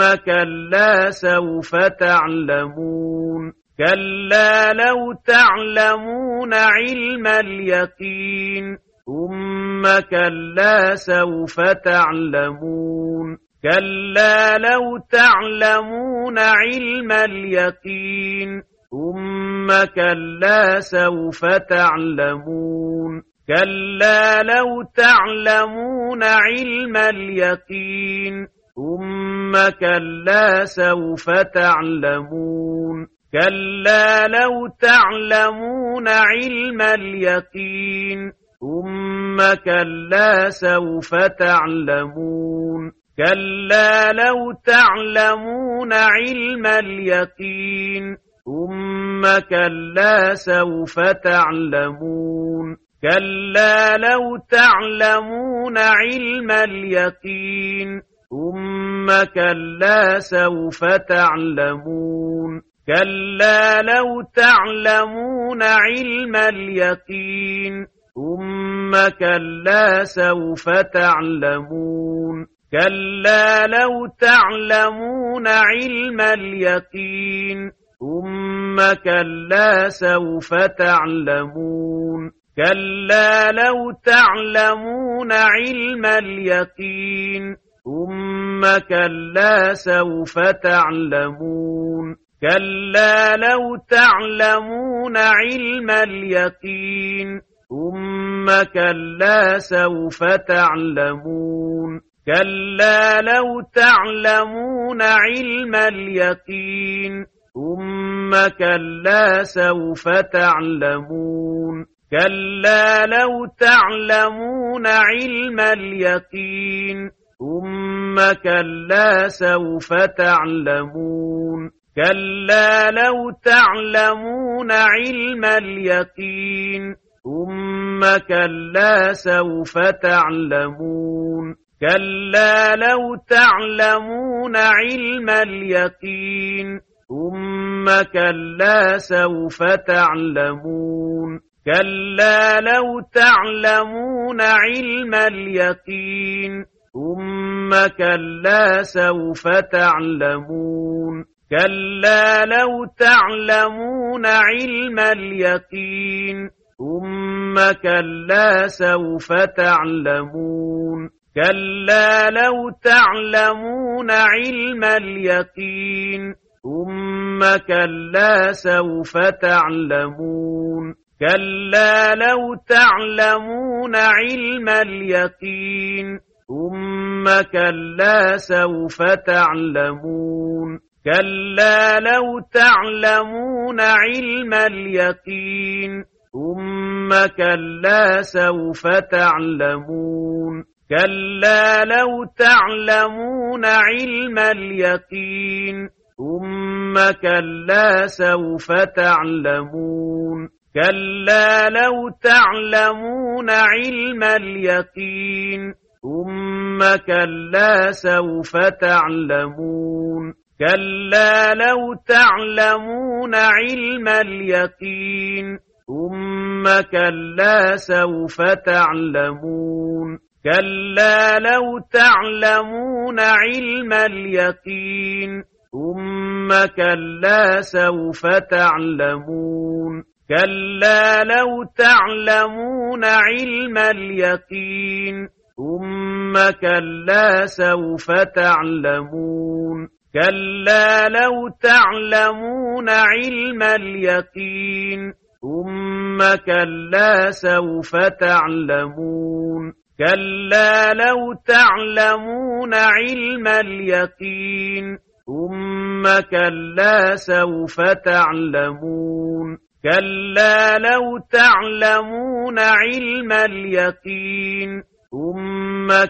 ثم كلا سوف تعلمون. كلا لو تعلمون علم اليقين. ثم كلا سوف تعلمون. كلا لو تعلمون علم اليقين. ثم كلا سوف تعلمون. كلا لو تعلمون علم اليقين. ثم كلا سوف تعلمون. كلا لو تعلمون علم اليقين. ثم كلا سوف تعلمون. كلا لو تعلمون علم اليقين. ثم كلا سوف تعلمون. كلا لو تعلمون علم اليقين. ثم كلا سوف تعلمون. كلا لو تعلمون علم اليقين. ثم كلا سوف تعلمون. كلا لو تعلمون علم اليقين. ثم كلا سوف تعلمون. كلا لو تعلمون علم اليقين. ثم كلا سوف تعلمون كلا لو تعلمون علم اليقين ثم كلا سوف تعلمون كلا لو تعلمون علم اليقين ثم كلا سوف تعلمون كلا لو تعلمون علم اليقين ثم كلا سوف تعلمون. كلا لو تعلمون علم اليقين. ثم كلا سوف تعلمون. كلا لو تعلمون علم اليقين. ثم كلا سوف تعلمون. كلا لو تعلمون علم اليقين. ثم كلا سوف تعلمون. كلا لو تعلمون علم اليقين. ثم كلا سوف تعلمون. كلا لو تعلمون علم اليقين. ثم كلا سوف تعلمون. كلا لو تعلمون علم اليقين. ثم كلا سوف تعلمون. كلا لو تعلمون علم اليقين. ثم كلا سوف تعلمون. كلا لو تعلمون علم اليقين. ثم كلا سوف تعلمون. كلا لو تعلمون علم اليقين. ثم كلا سوف تعلمون كلا لو تعلمون علم اليقين ثم كلا سوف تعلمون كلا لو تعلمون علم اليقين ثم كلا سوف تعلمون كلا لو تعلمون علم اليقين ثم كلا سوف تعلمون. كلا لو تعلمون علم اليقين. ثم كلا سوف تعلمون. كلا لو تعلمون علم اليقين. ثم كلا سوف تعلمون. كلا لو تعلمون علم اليقين. ثم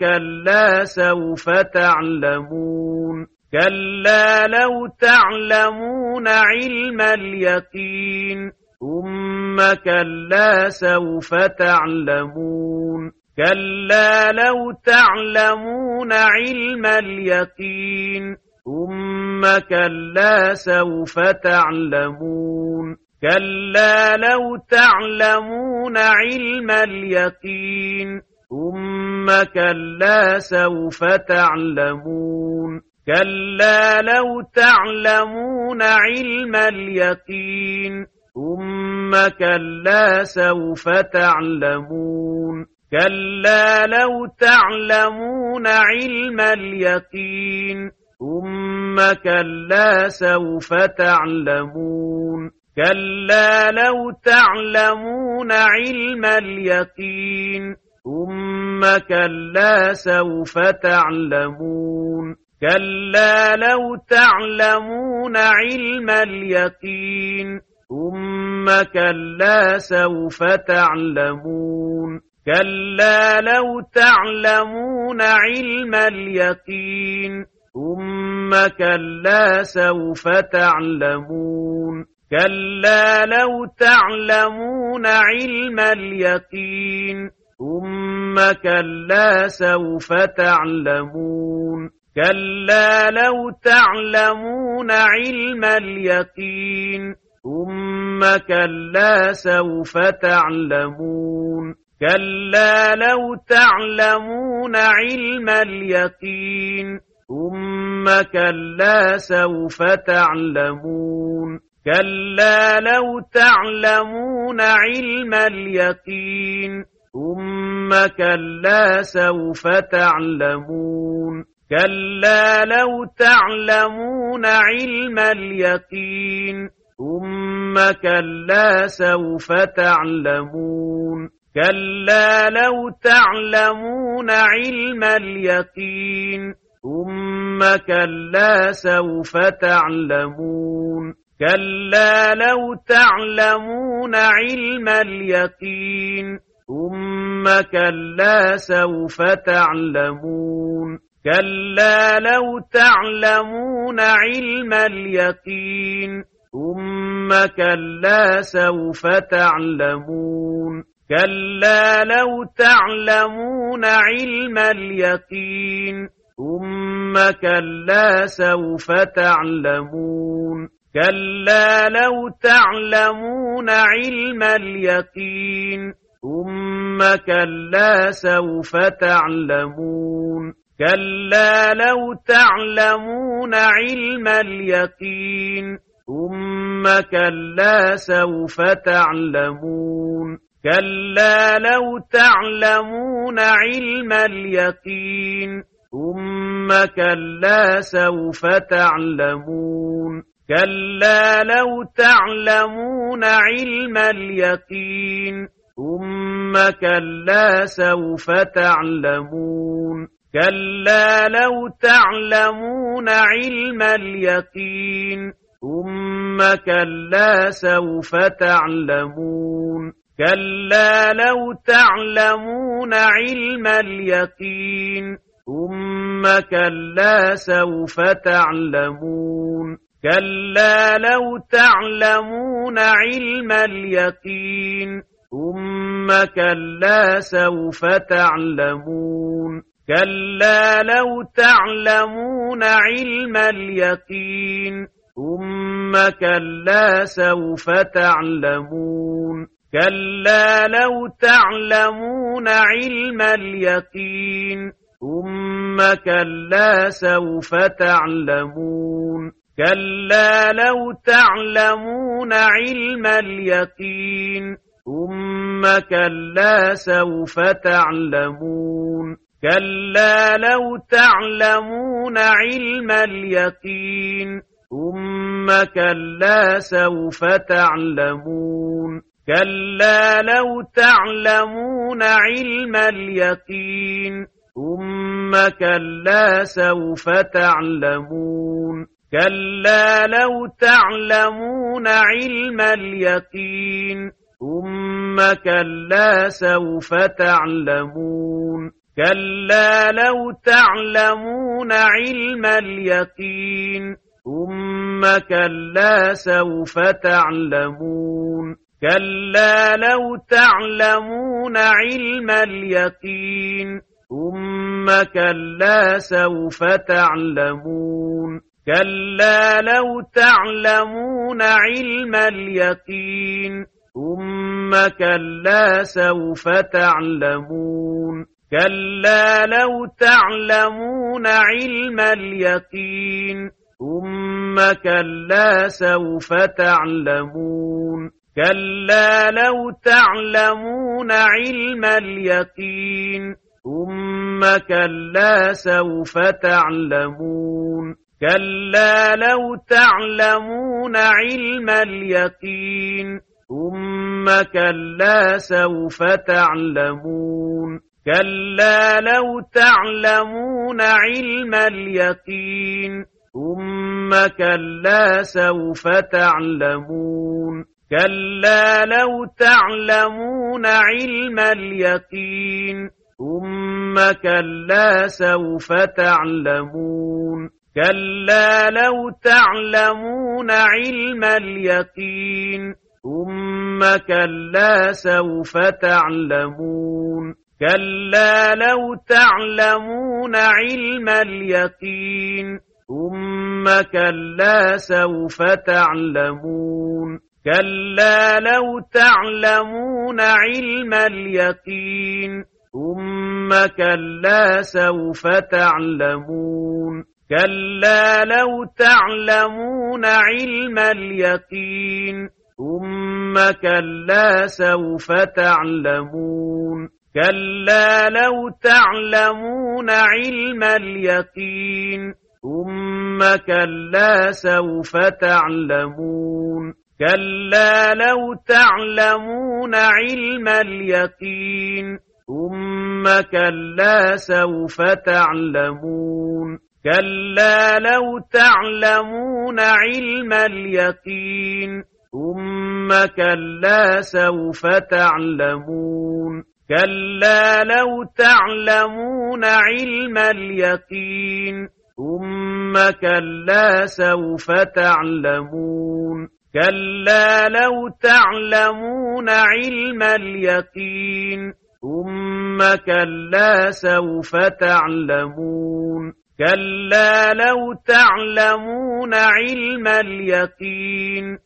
كلا سوف تعلمون. كلا لو تعلمون علم اليقين. ثم كلا سوف تعلمون. كلا لو تعلمون علم اليقين. ثم كلا سوف تعلمون. كلا لو تعلمون علم اليقين. ثم كلا سوف تعلمون. كلا لو تعلمون علم اليقين. ثم كلا سوف تعلمون. كلا لو تعلمون علم اليقين. ثم كلا سوف تعلمون. كلا لو تعلمون علم اليقين. ثم كلا سوف تعلمون. كلا لو تعلمون علم اليقين. ثم كلا سوف تعلمون. كلا لو تعلمون علم اليقين. ثم كلا سوف تعلمون. كلا لو تعلمون علم اليقين. ثم كلا سوف تعلمون كلا لو تعلمون علم اليقين ثم كلا سوف تعلمون كلا لو تعلمون علم اليقين ثم كلا سوف تعلمون كلا لو تعلمون علم اليقين ثم كلا سوف تعلمون. كلا لو تعلمون علم اليقين. ثم كلا سوف تعلمون. كلا لو تعلمون علم اليقين. ثم كلا سوف تعلمون. كلا لو تعلمون علم اليقين. ثم كلا سوف تعلمون كلا لو تعلمون علم اليقين ثم كلا سوف تعلمون كلا لو تعلمون علم اليقين ثم كلا سوف تعلمون كلا لو تعلمون علم اليقين ثم كلا سوف تعلمون. كلا لو تعلمون علم اليقين. ثم كلا سوف تعلمون. كلا لو تعلمون علم اليقين. ثم كلا سوف تعلمون. كلا لو تعلمون علم اليقين. ثم كلا سوف تعلمون كلا لو تعلمون علم اليقين ثم كلا سوف تعلمون كلا لو تعلمون علم اليقين ثم كلا سوف تعلمون كلا لو تعلمون علم اليقين ثم كلا سوف تعلمون. كلا لو تعلمون علم اليقين. ثم كلا سوف تعلمون. كلا لو تعلمون علم اليقين. ثم كلا سوف تعلمون. كلا لو تعلمون علم اليقين. ثم كلا سوف تعلمون. كلا لو تعلمون علم اليقين. ثم كلا سوف تعلمون. كلا لو تعلمون علم اليقين. ثم كلا سوف تعلمون. كلا لو تعلمون علم اليقين. ثم كلا سوف تعلمون. كلا لو تعلمون علم اليقين. ثم كلا سوف تعلمون. كلا لو تعلمون علم اليقين. ثم كلا سوف تعلمون. كلا لو تعلمون علم اليقين. ثم كلا سوف تعلمون. كلا لو تعلمون علم اليقين. ثم كلا سوف تعلمون. كلا لو تعلمون علم اليقين. ثم كلا سوف تعلمون. كلا لو تعلمون علم اليقين. ثم كلا سوف تعلمون. كلا لو تعلمون علم اليقين. ثم كلا سوف تعلمون. كلا لو تعلمون علم اليقين. ثم كلا سوف تعلمون. كلا لو تعلمون علم اليقين. ثم كلا سوف تعلمون. كلا لو تعلمون علم اليقين. ثم كلا سوف تعلمون. كلا لو تعلمون علم اليقين. ثم كلا سوف تعلمون. كلا لو تعلمون علم اليقين. ثم كلا سوف تعلمون كلا لو تعلمون علم اليقين ثم كلا سوف تعلمون كلا لو تعلمون علم اليقين ثم كلا سوف تعلمون كلا لو تعلمون علم اليقين ثم كلا سوف تعلمون. كلا لو تعلمون علم اليقين. ثم كلا سوف تعلمون. كلا لو تعلمون علم اليقين. ثم كلا سوف تعلمون. كلا لو تعلمون علم اليقين.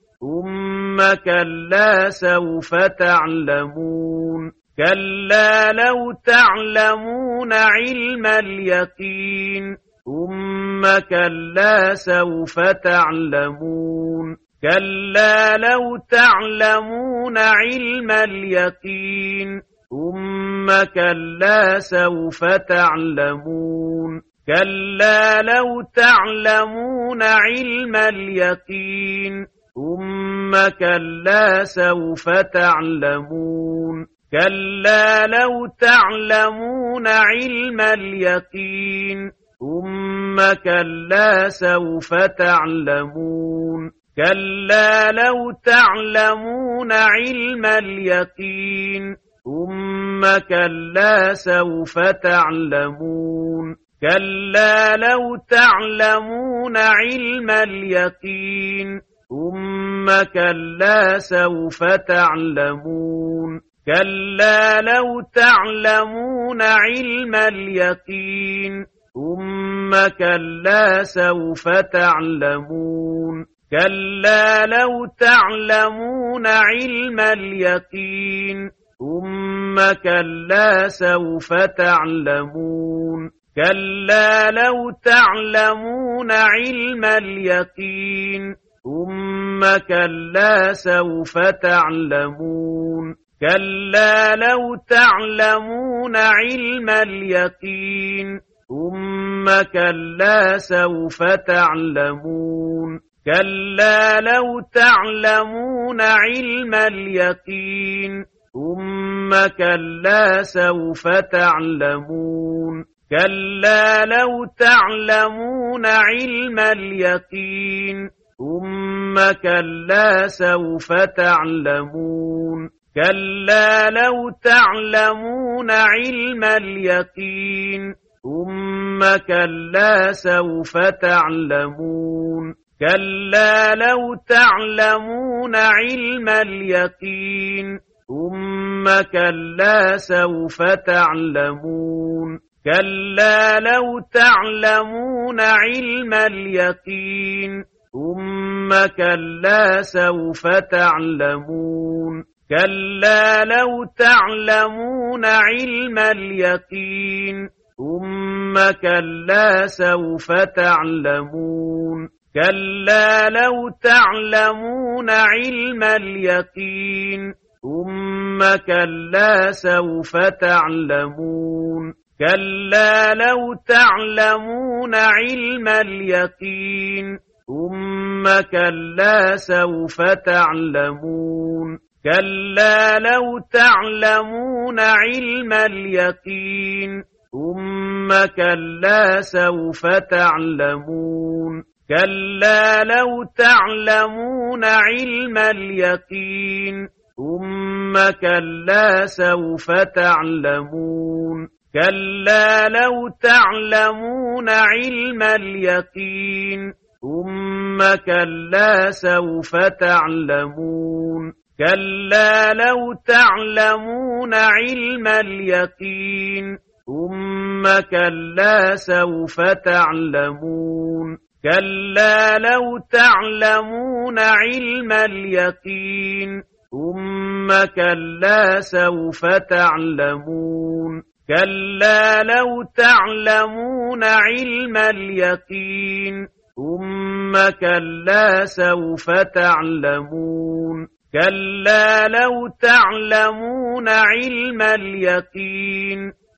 ثم كلا سوف تعلمون. كلا لو تعلمون علم اليقين. ثم كلا سوف تعلمون. كلا لو تعلمون علم اليقين. ثم كلا سوف تعلمون. كلا لو تعلمون علم اليقين. ثم كلا سوف تعلمون. كلا لو تعلمون علم اليقين. ثم كلا سوف تعلمون. كلا لو تعلمون علم اليقين. ثم كلا سوف تعلمون. كلا لو تعلمون علم اليقين. ثم كلا سوف تعلمون. كلا لو تعلمون علم اليقين. ثم كلا سوف تعلمون. كلا لو تعلمون علم اليقين. ثم كلا سوف تعلمون. كلا لو تعلمون علم اليقين. ثم كلا سوف تعلمون كلا لو تعلمون علم اليقين ثم كلا سوف تعلمون كلا لو تعلمون علم اليقين ثم كلا سوف تعلمون كلا لو تعلمون علم اليقين ثم كلا سوف تعلمون. كلا لو تعلمون علم اليقين. ثم كلا سوف تعلمون. كلا لو تعلمون علم اليقين. ثم كلا سوف تعلمون. كلا لو تعلمون علم اليقين. ثم كلا سوف تعلمون كلا لو تعلمون علم اليقين ثم كلا سوف تعلمون كلا لو تعلمون علم اليقين ثم كلا سوف تعلمون كلا لو تعلمون علم اليقين ثم كلا سوف تعلمون. كلا لو تعلمون علم اليقين. ثم كلا سوف تعلمون. كلا لو تعلمون علم اليقين. ثم كلا سوف تعلمون. كلا لو تعلمون علم اليقين. ثم كلا سوف تعلمون. كلا لو تعلمون علم اليقين. ثم كلا سوف تعلمون. كلا لو تعلمون علم اليقين. ثم كلا سوف تعلمون. كلا لو تعلمون علم اليقين. ثم كلا سوف تعلمون. كلا لو تعلمون علم اليقين.